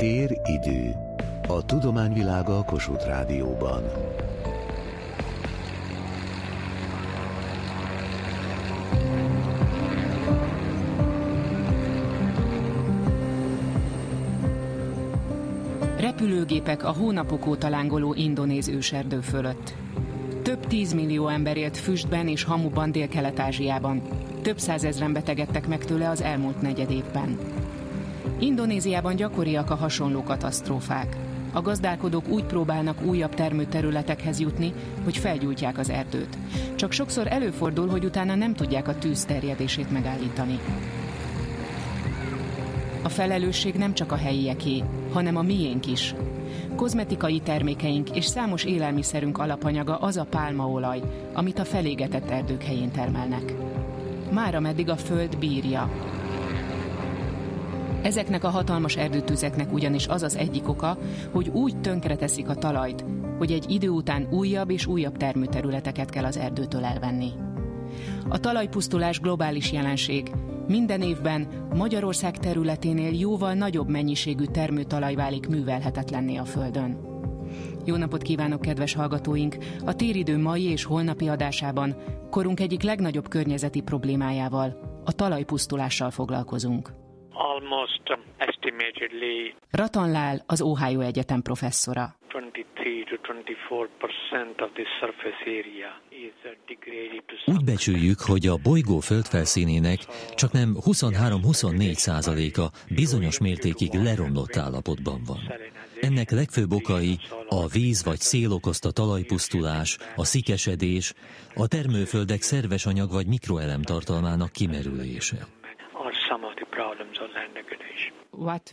Tér-idő. A tudományvilága a Kossuth Rádióban. Repülőgépek a hónapok óta lángoló indonéz őserdő fölött. Több tízmillió ember élt füstben és hamuban Dél-Kelet-Ázsiában. Több százezren betegedtek meg tőle az elmúlt negyed évben. Indonéziában gyakoriak a hasonló katasztrófák. A gazdálkodók úgy próbálnak újabb termőterületekhez jutni, hogy felgyújtják az erdőt. Csak sokszor előfordul, hogy utána nem tudják a tűz terjedését megállítani. A felelősség nem csak a helyieké, hanem a miénk is. Kozmetikai termékeink és számos élelmiszerünk alapanyaga az a pálmaolaj, amit a felégetett erdők helyén termelnek. Már ameddig a föld bírja. Ezeknek a hatalmas erdőtüzeknek ugyanis az az egyik oka, hogy úgy tönkreteszik a talajt, hogy egy idő után újabb és újabb termőterületeket kell az erdőtől elvenni. A talajpusztulás globális jelenség. Minden évben Magyarország területénél jóval nagyobb mennyiségű termőtalaj válik művelhetetlenné a Földön. Jó napot kívánok, kedves hallgatóink! A téridő mai és holnapi adásában korunk egyik legnagyobb környezeti problémájával, a talajpusztulással foglalkozunk. Almost estimatedly Ratan Lál, az Ohio Egyetem professzora. 23 to 24% of the surface area uh, Úgy becsüljük, hogy a bolygó földfelszínének csak nem 23-24 százaléka bizonyos mértékig leromlott állapotban van. Ennek legfőbb okai a víz vagy szél okozta talajpusztulás, a szikesedés, a termőföldek szerves anyag vagy mikroelem tartalmának kimerülése.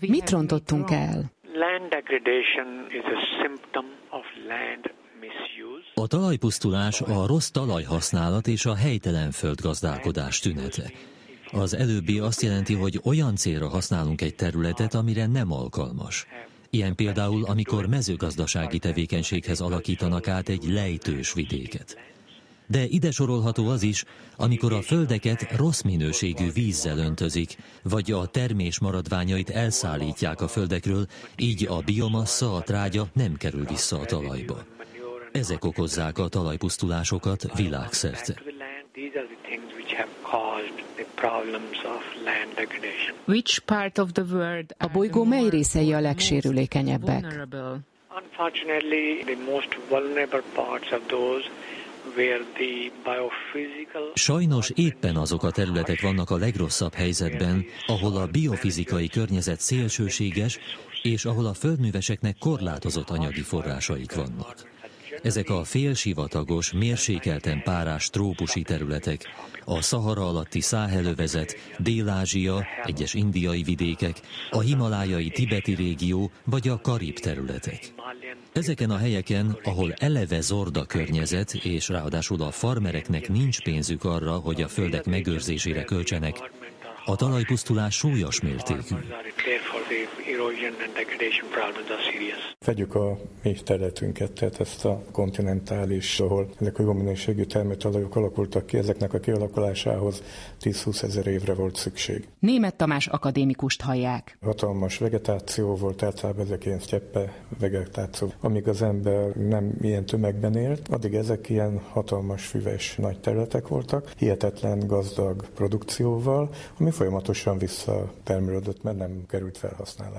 Mit rontottunk el? Land degradation is a symptom of land misuse. A talajpusztulás a rossz talajhasználat és a helytelen földgazdálkodás tünete. Az előbbi azt jelenti, hogy olyan célra használunk egy területet, amire nem alkalmas. Ilyen például, amikor mezőgazdasági tevékenységhez alakítanak át egy lejtős vidéket. De ide sorolható az is, amikor a földeket rossz minőségű vízzel öntözik, vagy a termés maradványait elszállítják a földekről, így a biomassa, a trágya nem kerül vissza a talajba. Ezek okozzák a talajpusztulásokat világszerte. A bolygó mely részei a legsérülékenyebbek? Sajnos éppen azok a területek vannak a legrosszabb helyzetben, ahol a biofizikai környezet szélsőséges, és ahol a földműveseknek korlátozott anyagi forrásaik vannak. Ezek a félsivatagos, mérsékelten párás trópusi területek, a Szahara alatti Száhelövezet, Dél-Ázsia, egyes indiai vidékek, a himalájai tibeti régió vagy a Karib területek. Ezeken a helyeken, ahol eleve zord a környezet, és ráadásul a farmereknek nincs pénzük arra, hogy a földek megőrzésére költsenek, a talajpusztulás súlyos mértékű. Therefore, the erosion and degradation problems are serious. Vegyük a mi területünket, tehát ezt a kontinentális, ahol ezek a jó minőségű termőtalajok alakultak ki, ezeknek a kialakulásához 10-20 ezer évre volt szükség. Német Tamás akadémikust hallják. Hatalmas vegetáció volt, általában ezek ilyen sztyeppe vegetáció. Amíg az ember nem ilyen tömegben élt, addig ezek ilyen hatalmas füves nagy területek voltak, hihetetlen gazdag produkcióval, ami folyamatosan visszatermelődött, mert nem került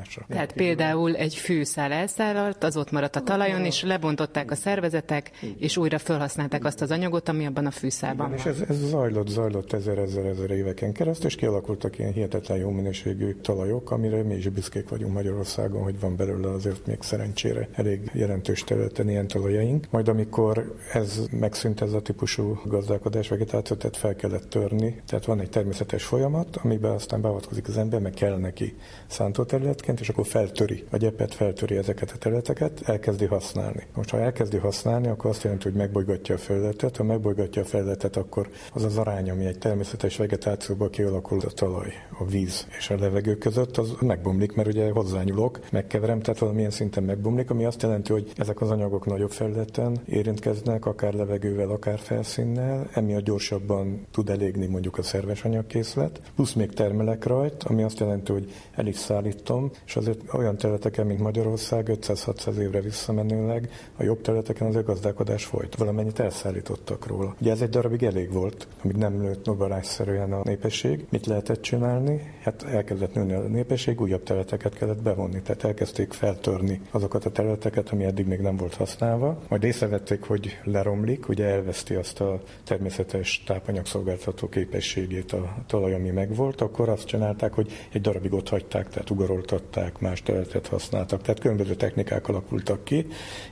felhasználásra. Tehát például egy fűszál elszállalt, az ott maradt a talajon, és lebontották a szervezetek, és újra felhasználták azt az anyagot, ami abban a fűszálban És van. ez, ez zajlott, zajlott ezer, ezer, ezer éveken keresztül, és kialakultak ilyen hihetetlen jó minőségű talajok, amire mi is büszkék vagyunk Magyarországon, hogy van belőle azért még szerencsére elég jelentős területen ilyen talajaink. Majd amikor ez megszűnt ez a típusú gazdálkodás, vegetáció, tehát fel kellett törni, tehát van egy természetes folyamat, amiben aztán beavatkozik az ember, meg kell neki szántóterületként, és akkor feltöri, a gyepet feltöri ezeket a területeket, elkezdi használni. Most ha elkezdi használni, akkor azt jelenti, hogy megbolygatja a felületet, ha megbolygatja a felületet, akkor az az arány, ami egy természetes vegetációban kialakul a talaj, a víz és a levegő között, az megbomlik, mert ugye hozzányúlok, megkeverem, tehát valamilyen szinten megbomlik, ami azt jelenti, hogy ezek az anyagok nagyobb felületen érintkeznek, akár levegővel, akár felszínnel, emiatt gyorsabban tud elégni mondjuk a szerves anyagkészlet, plusz még termelek rajt, ami azt jelenti, hogy el is szállítom, és azért olyan területeken, mint Magyarország, 500-600 évre visszamenőleg, a jobb területeken az gazdálkodás folyt. Valamennyit elszállítottak róla. Ugye ez egy darabig elég volt, amíg nem nőtt nobarásszerűen a népesség. Mit lehetett csinálni? Hát elkezdett nőni a népesség, újabb területeket kellett bevonni. Tehát elkezdték feltörni azokat a területeket, ami eddig még nem volt használva. Majd észrevették, hogy leromlik, ugye elveszti azt a természetes tápanyagszolgáltató képességét a talaj, ami megvolt, akkor azt csinálták, hogy egy darabig ott hagyták, tehát ugoroltatták, más területet használtak. Tehát különböző technikák alakultak ki,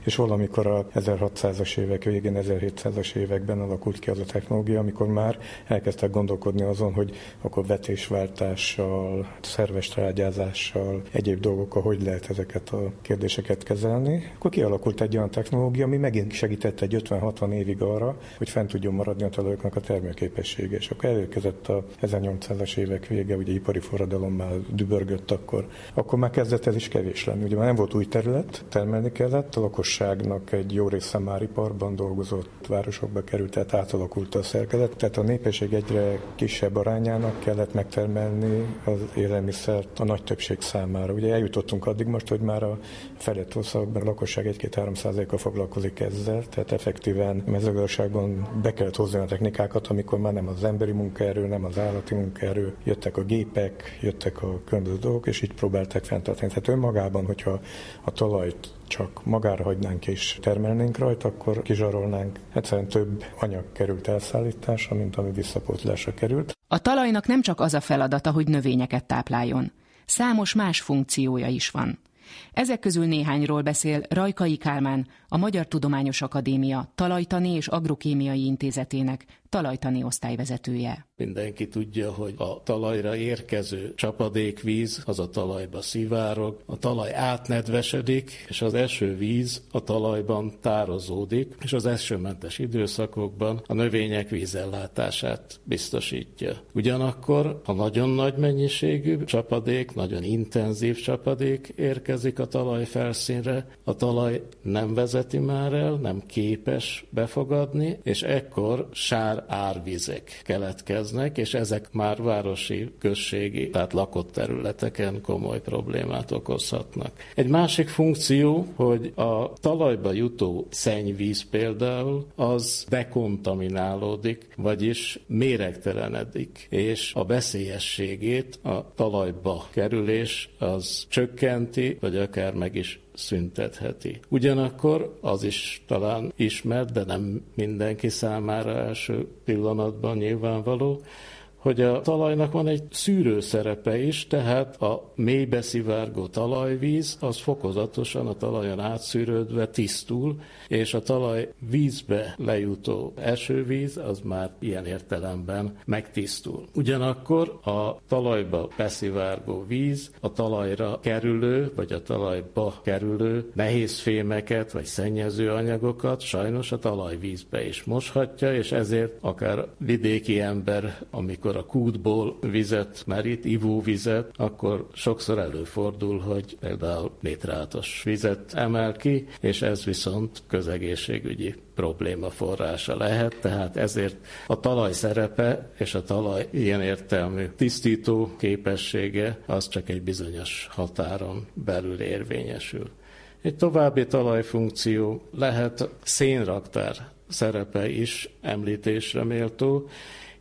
és valamikor a 1600-as évek végén, 1700-as években alakult ki az a technológia, amikor már elkezdtek gondolkodni azon, hogy akkor vetésváltással, szerves trágyázással, egyéb dolgokkal hogy lehet ezeket a kérdéseket kezelni. Akkor kialakult egy olyan technológia, ami megint segített egy 50-60 évig arra, hogy fent tudjon maradni a talajoknak a termőképessége. És akkor elérkezett a 1800-as évek vége, ugye ipari forradalom már dübörgött akkor, akkor már kezdett ez is kevés lenni. Ugye már nem volt új terület, termelni kellett, a lakosságnak egy jó része már iparban dolgozott, városokba került, tehát átalakult a szerkezet. Tehát a népesség egyre kisebb arányának kellett megtermelni az élelmiszert a nagy többség számára. Ugye eljutottunk addig most, hogy már a felett országokban a lakosság 1-2-3 százaléka foglalkozik ezzel, tehát effektíven mezőgazdaságban be kellett hozni a technikákat, amikor már nem az emberi munkaerő, nem az állati munkaerő, jöttek a gépek, jöttek a különböző dolgok, és így próbálták fenntartani. Tehát önmagában, hogyha a talajt csak magára hagynánk és termelnénk rajta, akkor kizsarolnánk. Egyszerűen több anyag került elszállításra, mint ami visszapótlásra került. A talajnak nem csak az a feladata, hogy növényeket tápláljon. Számos más funkciója is van. Ezek közül néhányról beszél Rajkai Kálmán, a Magyar Tudományos Akadémia Talajtani és Agrokémiai Intézetének talajtani osztályvezetője. Mindenki tudja, hogy a talajra érkező csapadékvíz az a talajba szivárog, a talaj átnedvesedik, és az esővíz a talajban tározódik, és az esőmentes időszakokban a növények vízellátását biztosítja. Ugyanakkor, ha nagyon nagy mennyiségű csapadék, nagyon intenzív csapadék érkezik a talaj felszínre, a talaj nem vezeti már el, nem képes befogadni, és ekkor sár már árvizek keletkeznek, és ezek már városi, községi, tehát lakott területeken komoly problémát okozhatnak. Egy másik funkció, hogy a talajba jutó szennyvíz például, az dekontaminálódik, vagyis méregtelenedik, és a veszélyességét a talajba kerülés az csökkenti, vagy akár meg is szüntetheti. Ugyanakkor az is talán ismert, de nem mindenki számára első pillanatban nyilvánvaló, hogy a talajnak van egy szűrő szerepe is, tehát a mélybe szivárgó talajvíz az fokozatosan a talajon átszűrődve tisztul, és a talaj vízbe lejutó esővíz az már ilyen értelemben megtisztul. Ugyanakkor a talajba beszivárgó víz a talajra kerülő, vagy a talajba kerülő nehéz fémeket, vagy szennyező anyagokat sajnos a talajvízbe is moshatja, és ezért akár vidéki ember, amikor a kútból vizet merít, ivóvizet, akkor sokszor előfordul, hogy például nétrátos vizet emel ki, és ez viszont közegészségügyi probléma forrása lehet, tehát ezért a talaj szerepe és a talaj ilyen értelmű tisztító képessége az csak egy bizonyos határon belül érvényesül. Egy további talajfunkció lehet szénraktár szerepe is említésre méltó,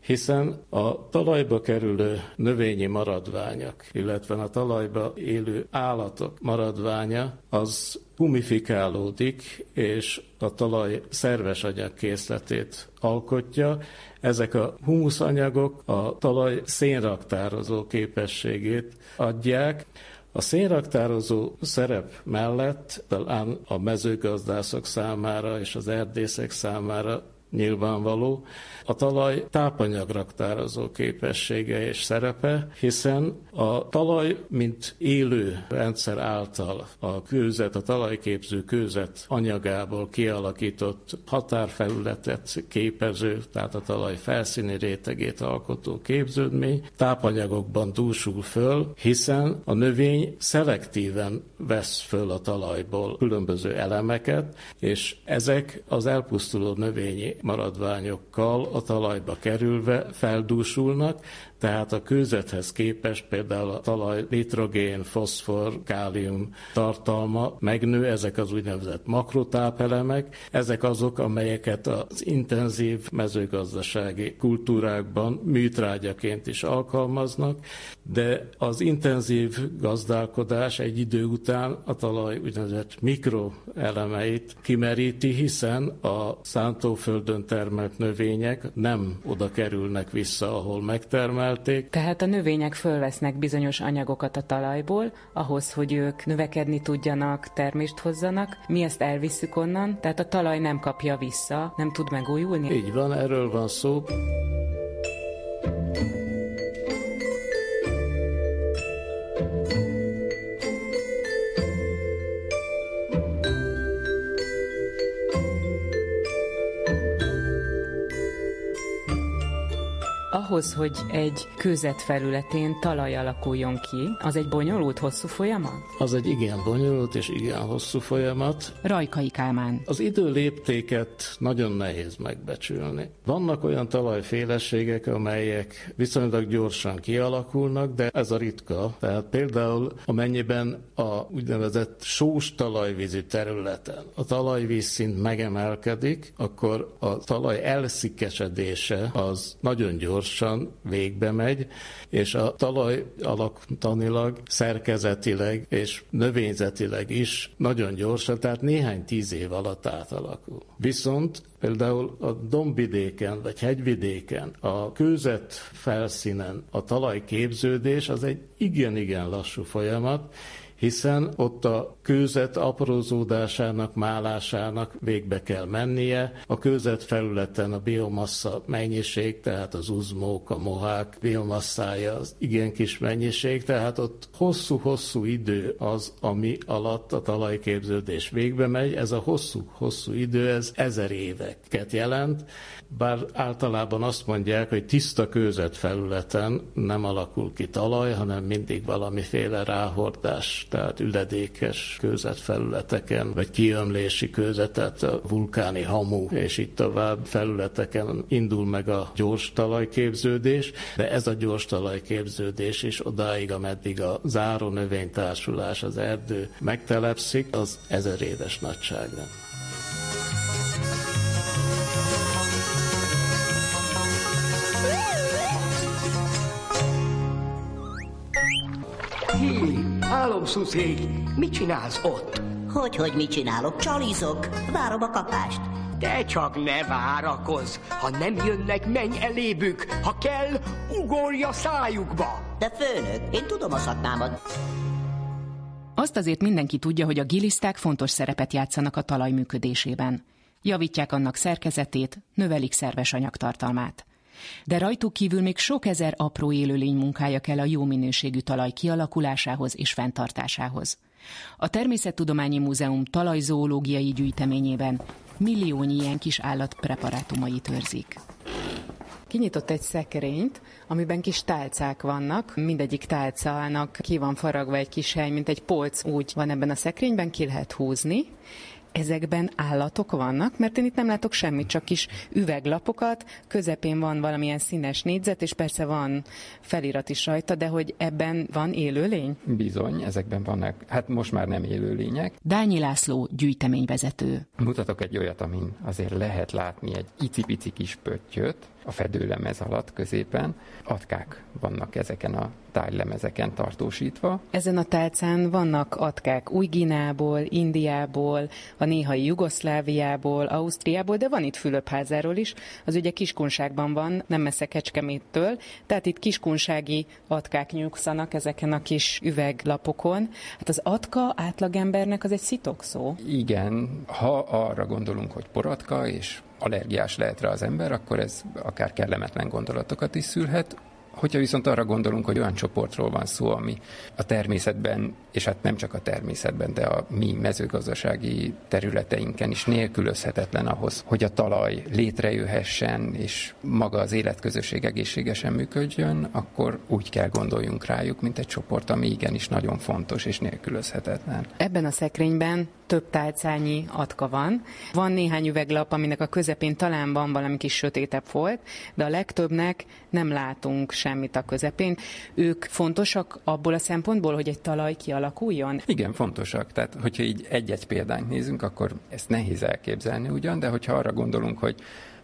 hiszen a talajba kerülő növényi maradványok, illetve a talajba élő állatok maradványa az humifikálódik, és a talaj szerves anyagkészletét alkotja. Ezek a humuszanyagok a talaj szénraktározó képességét adják, a szénraktározó szerep mellett talán a mezőgazdászok számára és az erdészek számára nyilvánvaló, a talaj tápanyagraktározó képessége és szerepe, hiszen a talaj, mint élő rendszer által a kőzet, a talajképző kőzet anyagából kialakított határfelületet képező, tehát a talaj felszíni rétegét alkotó képződmény tápanyagokban dúsul föl, hiszen a növény szelektíven vesz föl a talajból különböző elemeket, és ezek az elpusztuló növényi maradványokkal a talajba kerülve feldúsulnak, Tehát a kőzethez képest például a talaj nitrogén, foszfor, kálium tartalma megnő, ezek az úgynevezett makrotápelemek, ezek azok, amelyeket az intenzív mezőgazdasági kultúrákban műtrágyaként is alkalmaznak, de az intenzív gazdálkodás egy idő után a talaj úgynevezett mikroelemeit kimeríti, hiszen a szántóföldön termelt növények nem oda kerülnek vissza, ahol megtermelték. Tehát a növények fölvesznek bizonyos anyagokat a talajból, ahhoz, hogy ők növekedni tudjanak, termést hozzanak. Mi ezt elvisszük onnan, tehát a talaj nem kapja vissza, nem tud megújulni. Így van, erről van szó. Ahhoz, hogy egy kőzet felületén talaj alakuljon ki, az egy bonyolult, hosszú folyamat? Az egy igen bonyolult és igen hosszú folyamat. Rajkai Kálmán. Az idő léptéket nagyon nehéz megbecsülni. Vannak olyan talajféleségek, amelyek viszonylag gyorsan kialakulnak, de ez a ritka. Tehát például amennyiben a úgynevezett sós talajvízi területen a talajvíz szint megemelkedik, akkor a talaj elszikesedése az nagyon gyors gyorsan végbe megy, és a talaj alaktanilag, szerkezetileg és növényzetileg is nagyon gyorsan, tehát néhány tíz év alatt átalakul. Viszont például a dombvidéken vagy hegyvidéken, a kőzet felszínen a talajképződés az egy igen-igen lassú folyamat, hiszen ott a kőzet aprózódásának, málásának végbe kell mennie. A kőzet felületen a biomassa mennyiség, tehát az uzmók, a mohák biomasszája az igen kis mennyiség, tehát ott hosszú-hosszú idő az, ami alatt a talajképződés végbe megy. Ez a hosszú-hosszú idő, ez ezer éveket jelent, bár általában azt mondják, hogy tiszta kőzet felületen nem alakul ki talaj, hanem mindig valamiféle ráhordás, tehát üledékes kőzet felületeken, vagy kiömlési kőzetet, a vulkáni hamu, és itt tovább felületeken indul meg a gyors talajképződés, de ez a gyors talajképződés is odáig, ameddig a záró növénytársulás, az erdő megtelepszik, az ezer éves nagyságrend. Álomszuszék, mit csinálsz ott? Hogy, hogy mit csinálok? Csalizok. Várom a kapást. Te csak ne várakozz. Ha nem jönnek, menj elébük. Ha kell, ugorj a szájukba. De főnök, én tudom a szakmámat. Azt azért mindenki tudja, hogy a giliszták fontos szerepet játszanak a talaj működésében. Javítják annak szerkezetét, növelik szerves anyagtartalmát. De rajtuk kívül még sok ezer apró élőlény munkája kell a jó minőségű talaj kialakulásához és fenntartásához. A Természettudományi Múzeum talajzoológiai gyűjteményében milliónyi ilyen kis állat preparátumait őrzik. Kinyitott egy szekrényt, amiben kis tálcák vannak. Mindegyik tálcának ki van faragva egy kis hely, mint egy polc úgy van ebben a szekrényben, ki lehet húzni, ezekben állatok vannak? Mert én itt nem látok semmit, csak kis üveglapokat, közepén van valamilyen színes négyzet, és persze van felirat is rajta, de hogy ebben van élőlény? Bizony, ezekben vannak, hát most már nem élőlények. Dányi László gyűjteményvezető. Mutatok egy olyat, amin azért lehet látni egy icipici kis pöttyöt, a fedőlemez alatt középen. Atkák vannak ezeken a tájlemezeken tartósítva. Ezen a tálcán vannak atkák Új-Ginából, Indiából, a néhai Jugoszláviából, Ausztriából, de van itt Fülöpházáról is. Az ugye Kiskunságban van, nem messze Kecskeméttől, tehát itt kiskunsági atkák nyugszanak ezeken a kis üveglapokon. Hát az atka átlagembernek az egy szó. Igen, ha arra gondolunk, hogy poratka, és allergiás lehet rá az ember, akkor ez akár kellemetlen gondolatokat is szülhet. Hogyha viszont arra gondolunk, hogy olyan csoportról van szó, ami a természetben, és hát nem csak a természetben, de a mi mezőgazdasági területeinken is nélkülözhetetlen ahhoz, hogy a talaj létrejöhessen, és maga az életközösség egészségesen működjön, akkor úgy kell gondoljunk rájuk, mint egy csoport, ami igenis nagyon fontos és nélkülözhetetlen. Ebben a szekrényben több tálcányi atka van. Van néhány üveglap, aminek a közepén talán van valami kis sötétebb folt, de a legtöbbnek nem látunk semmit a közepén. Ők fontosak abból a szempontból, hogy egy talaj kialakuljon? Igen, fontosak. Tehát, hogyha így egy-egy példányt nézünk, akkor ezt nehéz elképzelni ugyan, de hogyha arra gondolunk, hogy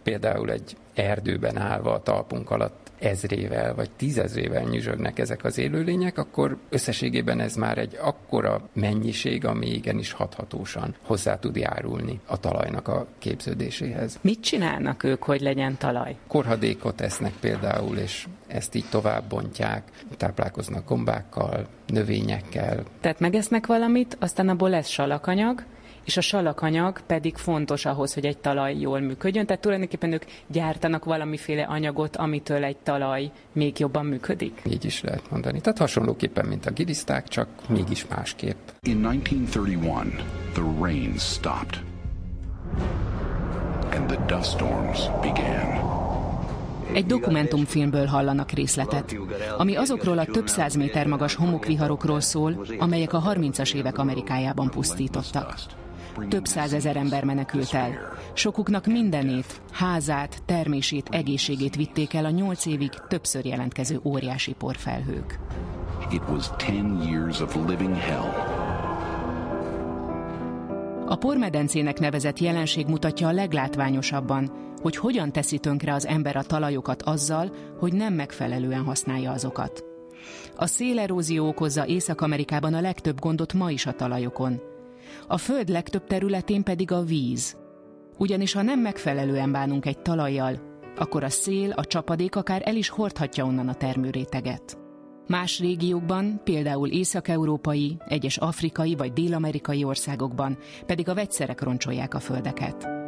például egy erdőben állva a talpunk alatt ezrével vagy tízezrével nyüzsögnek ezek az élőlények, akkor összességében ez már egy akkora mennyiség, ami igenis hathatósan hozzá tud járulni a talajnak a képződéséhez. Mit csinálnak ők, hogy legyen talaj? Korhadékot esznek például, és ezt így tovább bontják, táplálkoznak gombákkal, növényekkel. Tehát megesznek valamit, aztán abból lesz salakanyag, és a salakanyag pedig fontos ahhoz, hogy egy talaj jól működjön. Tehát tulajdonképpen ők gyártanak valamiféle anyagot, amitől egy talaj még jobban működik. Így is lehet mondani. Tehát hasonlóképpen, mint a giliszták, csak mégis másképp. In 1931, the rain stopped. And the dust storms began. Egy dokumentumfilmből hallanak részletet, ami azokról a több száz méter magas homokviharokról szól, amelyek a 30-as évek Amerikájában pusztítottak. Több százezer ember menekült el. Sokuknak mindenét, házát, termését, egészségét vitték el a nyolc évig többször jelentkező óriási porfelhők. It was ten years of living hell. A pormedencének nevezett jelenség mutatja a leglátványosabban, hogy hogyan teszi tönkre az ember a talajokat azzal, hogy nem megfelelően használja azokat. A szélerózió okozza Észak-Amerikában a legtöbb gondot ma is a talajokon – a föld legtöbb területén pedig a víz. Ugyanis ha nem megfelelően bánunk egy talajjal, akkor a szél, a csapadék akár el is hordhatja onnan a termőréteget. Más régiókban, például észak-európai, egyes afrikai vagy dél-amerikai országokban pedig a vegyszerek roncsolják a földeket.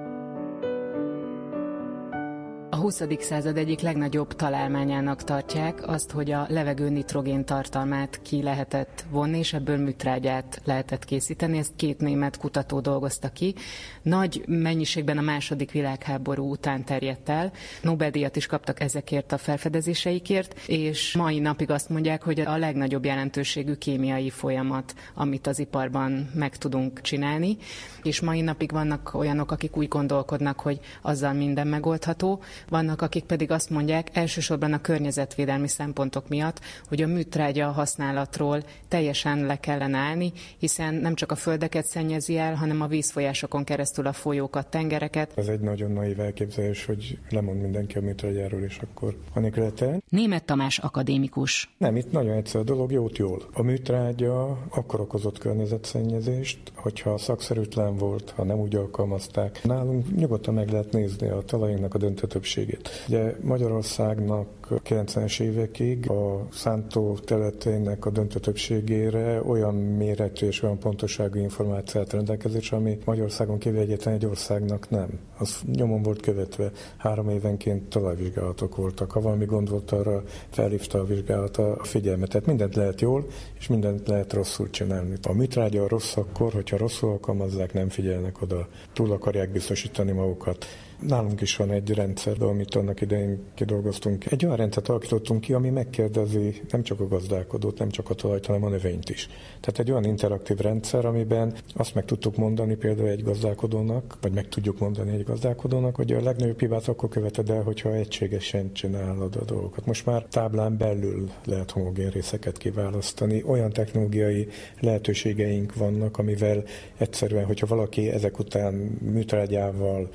A 20. század egyik legnagyobb találmányának tartják azt, hogy a levegő nitrogén tartalmát ki lehetett vonni, és ebből műtrágyát lehetett készíteni. Ezt két német kutató dolgozta ki. Nagy mennyiségben a második világháború után terjedt el. Nobel-díjat is kaptak ezekért a felfedezéseikért, és mai napig azt mondják, hogy a legnagyobb jelentőségű kémiai folyamat, amit az iparban meg tudunk csinálni. És mai napig vannak olyanok, akik úgy gondolkodnak, hogy azzal minden megoldható, vannak, akik pedig azt mondják, elsősorban a környezetvédelmi szempontok miatt, hogy a műtrágya használatról teljesen le kellene állni, hiszen nem csak a földeket szennyezi el, hanem a vízfolyásokon keresztül a folyókat, tengereket. Ez egy nagyon naív elképzelés, hogy lemond mindenki a műtrágyáról, és akkor anélkül lehet Német Tamás akadémikus. Nem, itt nagyon egyszerű a dolog, jót jól. A műtrágya akkor okozott környezetszennyezést, hogyha szakszerűtlen volt, ha nem úgy alkalmazták. Nálunk nyugodtan meg lehet nézni a talajnak a döntő többségét. Ugye Magyarországnak 90-es évekig a szántó területének a döntő többségére olyan méretű és olyan pontoságú információt rendelkezés, ami Magyarországon kívül egyetlen egy országnak nem. Az nyomon volt követve. Három évenként talajvizsgálatok voltak. Ha valami gond volt, arra felhívta a vizsgálat a figyelmet. Tehát mindent lehet jól, és mindent lehet rosszul csinálni. A műtrágya rossz akkor, hogyha rosszul alkalmazzák, nem figyelnek oda, túl akarják biztosítani magukat. Nálunk is van egy rendszer, amit annak idején kidolgoztunk. Egy olyan rendszert alakítottunk ki, ami megkérdezi nem csak a gazdálkodót, nem csak a talajt, hanem a növényt is. Tehát egy olyan interaktív rendszer, amiben azt meg tudtuk mondani például egy gazdálkodónak, vagy meg tudjuk mondani egy gazdálkodónak, hogy a legnagyobb hibát akkor követed el, hogyha egységesen csinálod a dolgokat. Most már táblán belül lehet homogén részeket kiválasztani. Olyan technológiai lehetőségeink vannak, amivel egyszerűen, hogyha valaki ezek után műtrágyával,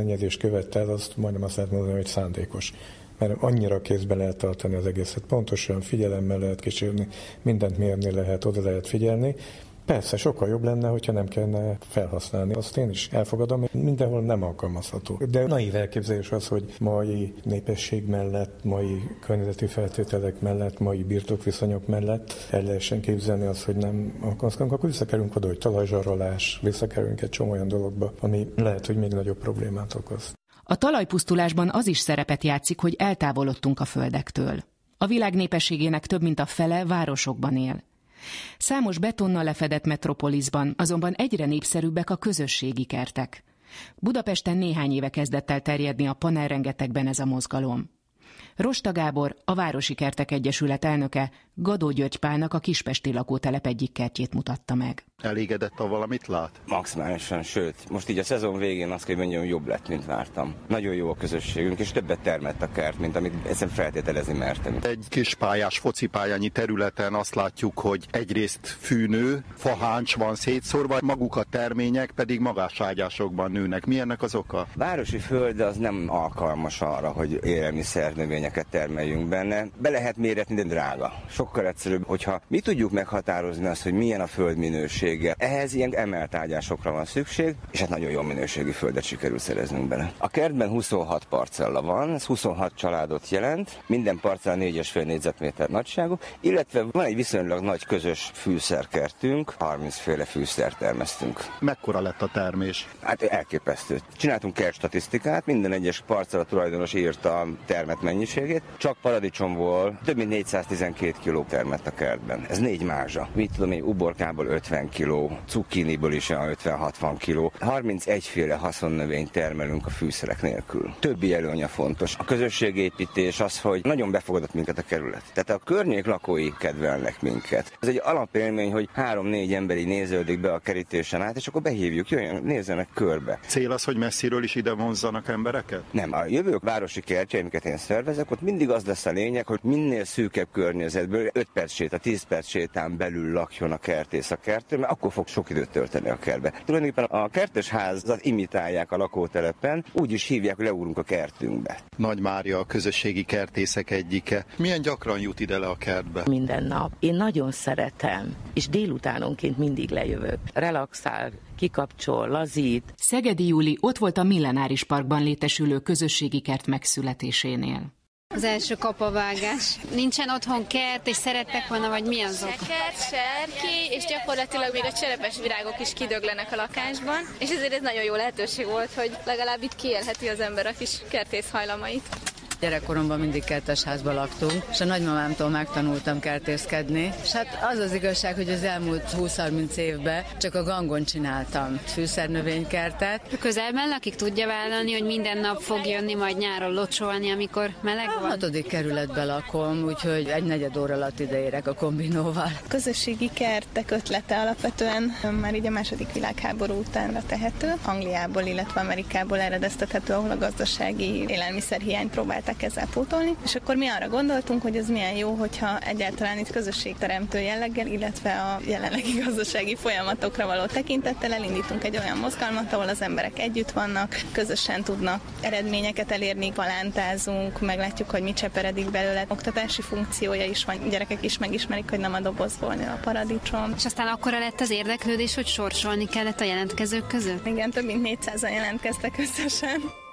környezetszennyezést követel, azt majdnem azt lehet mondani, hogy szándékos mert annyira kézbe lehet tartani az egészet. Pontosan figyelemmel lehet kísérni, mindent mérni lehet, oda lehet figyelni, Persze, sokkal jobb lenne, hogyha nem kellene felhasználni. Azt én is elfogadom, mindenhol nem alkalmazható. De naív elképzelés az, hogy mai népesség mellett, mai környezeti feltételek mellett, mai birtokviszonyok mellett el lehessen képzelni azt, hogy nem alkalmazkodunk, akkor visszakerülünk oda, hogy talajzsarolás, visszakerülünk egy csomó olyan dologba, ami lehet, hogy még nagyobb problémát okoz. A talajpusztulásban az is szerepet játszik, hogy eltávolodtunk a földektől. A világ népességének több mint a fele városokban él. Számos betonnal lefedett metropoliszban azonban egyre népszerűbbek a közösségi kertek. Budapesten néhány éve kezdett el terjedni a panelrengetegben ez a mozgalom. Rosta Gábor, a Városi Kertek Egyesület elnöke Gadó György a Kispesti lakótelep egyik kertjét mutatta meg. Elégedett a valamit lát? Maximálisan, sőt, most így a szezon végén azt kell, hogy mondjam, jobb lett, mint vártam. Nagyon jó a közösségünk, és többet termett a kert, mint amit egyszerűen feltételezni mertem. Egy kis pályás focipályányi területen azt látjuk, hogy egyrészt fűnő, faháncs van szétszórva, maguk a termények pedig magáságyásokban nőnek. Mi ennek az oka? Városi föld az nem alkalmas arra, hogy élelmiszer növényeket termeljünk benne. Be lehet méretni, de drága. Sokkal egyszerűbb, hogyha mi tudjuk meghatározni azt, hogy milyen a föld minősége. Ehhez ilyen emelt ágyásokra van szükség, és hát nagyon jó minőségű földet sikerül szereznünk bele. A kertben 26 parcella van, ez 26 családot jelent, minden parcella 4,5 négyzetméter nagyságú, illetve van egy viszonylag nagy közös fűszerkertünk, 30 féle fűszer termesztünk. Mekkora lett a termés? Hát elképesztő. Csináltunk kertstatisztikát, minden egyes parcella tulajdonos írta a termet mennyiségét. Csak paradicsomból több mint 412 kg termett a kertben. Ez négy mázsa. Mit tudom én, uborkából 50 kg, cukkiniből is olyan 50-60 kg. 31 féle haszonnövényt termelünk a fűszerek nélkül. Többi előnye fontos. A közösségépítés az, hogy nagyon befogadott minket a kerület. Tehát a környék lakói kedvelnek minket. Ez egy alapélmény, hogy három-négy emberi néződik be a kerítésen át, és akkor behívjuk, jöjjön, nézzenek körbe. Cél az, hogy messziről is ide vonzzanak embereket? Nem, a jövők városi kertje, amiket én szervezek, ott mindig az lesz a lényeg, hogy minél szűkebb környezetből 5 perc séta, 10 perc sétán belül lakjon a kertész a kertől, mert akkor fog sok időt tölteni a kertbe. Tulajdonképpen a kertes házat imitálják a lakótelepen, úgy is hívják, hogy leúrunk a kertünkbe. Nagy Mária a közösségi kertészek egyike. Milyen gyakran jut ide le a kertbe? Minden nap. Én nagyon szeretem, és délutánonként mindig lejövök. Relaxál, kikapcsol, lazít. Szegedi Júli ott volt a Millenáris Parkban létesülő közösségi kert megszületésénél. Az első kapavágás. Nincsen otthon kert, és szerettek volna, vagy mi az oka? kert, serki, és gyakorlatilag még a cserepes virágok is kidöglenek a lakásban, és ezért ez nagyon jó lehetőség volt, hogy legalább itt kiélheti az ember a kis kertész hajlamait. Gyerekkoromban mindig kertes házban laktunk, és a nagymamámtól megtanultam kertészkedni. És hát az az igazság, hogy az elmúlt 20-30 évben csak a gangon csináltam fűszernövénykertet. Közelben lakik tudja vállalni, hogy minden nap fog jönni majd nyáron locsolni, amikor meleg van? A hatodik kerületben lakom, úgyhogy egy negyed óra alatt ideérek a kombinóval. Közösségi kertek ötlete alapvetően már így a második világháború utánra tehető. Angliából, illetve Amerikából eredeztethető, ahol a gazdasági élelmiszerhiány próbált akarták ezzel pótolni, és akkor mi arra gondoltunk, hogy ez milyen jó, hogyha egyáltalán itt közösségteremtő jelleggel, illetve a jelenlegi gazdasági folyamatokra való tekintettel elindítunk egy olyan mozgalmat, ahol az emberek együtt vannak, közösen tudnak eredményeket elérni, palántázunk, meglátjuk, hogy mi cseperedik belőle, oktatási funkciója is van, gyerekek is megismerik, hogy nem a dobozból a paradicsom. És aztán akkora lett az érdeklődés, hogy sorsolni kellett a jelentkezők között? Igen, több mint 400-an jelentkeztek összesen.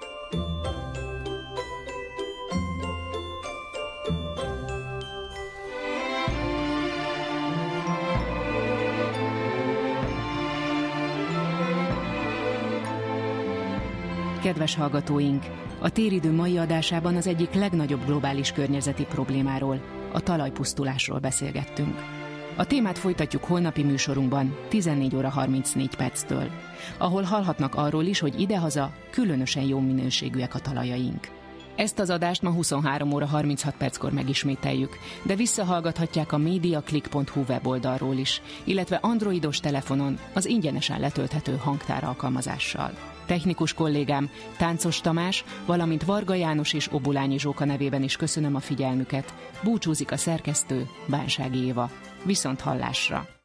Kedves hallgatóink! A téridő mai adásában az egyik legnagyobb globális környezeti problémáról, a talajpusztulásról beszélgettünk. A témát folytatjuk holnapi műsorunkban 14 óra 34 perctől, ahol hallhatnak arról is, hogy idehaza különösen jó minőségűek a talajaink. Ezt az adást ma 23 óra 36 perckor megismételjük, de visszahallgathatják a mediaclick.hu weboldalról is, illetve androidos telefonon az ingyenesen letölthető hangtár alkalmazással. Technikus kollégám Táncos Tamás, valamint Varga János és Obulányi Zsóka nevében is köszönöm a figyelmüket. Búcsúzik a szerkesztő Bánsági Éva. Viszont hallásra!